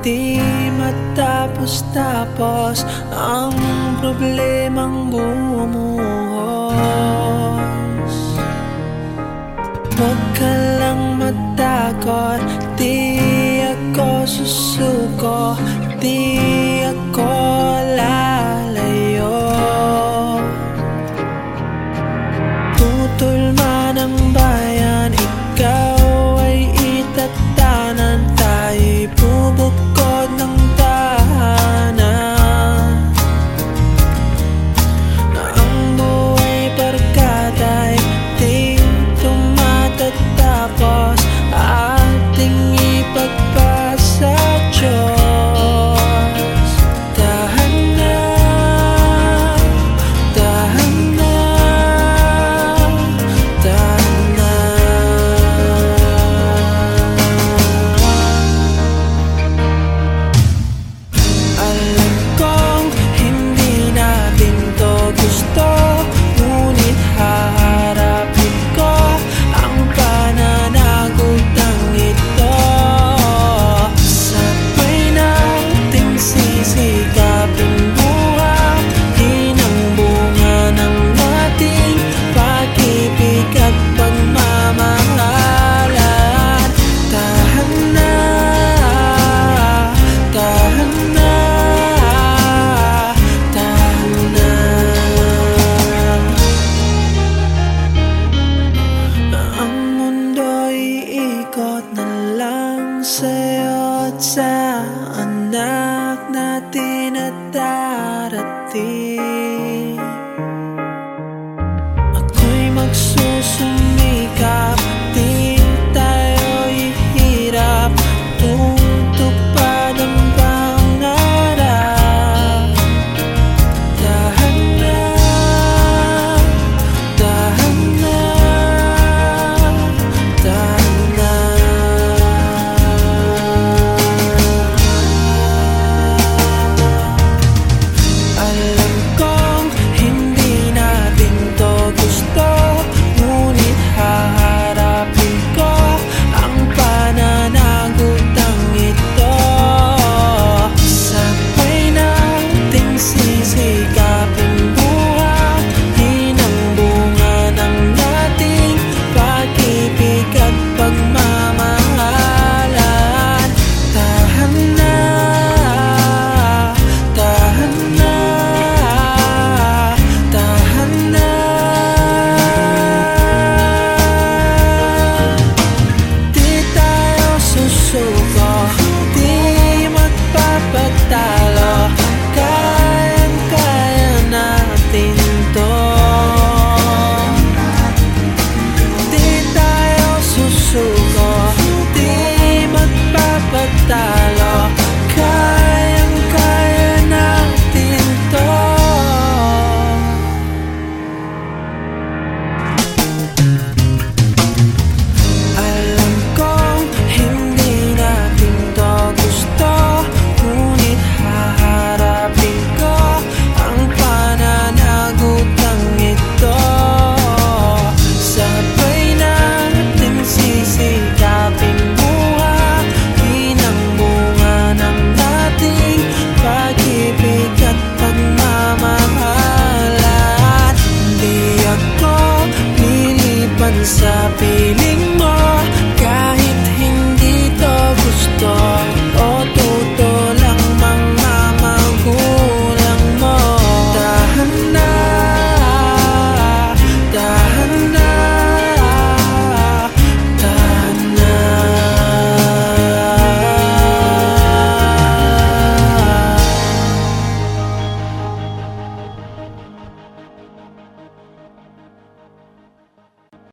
Di matapos-tapos ang problemang bumuhos. Huwag ka lang matakot, di ako susuko, di ako lalayo. Putol man ang I think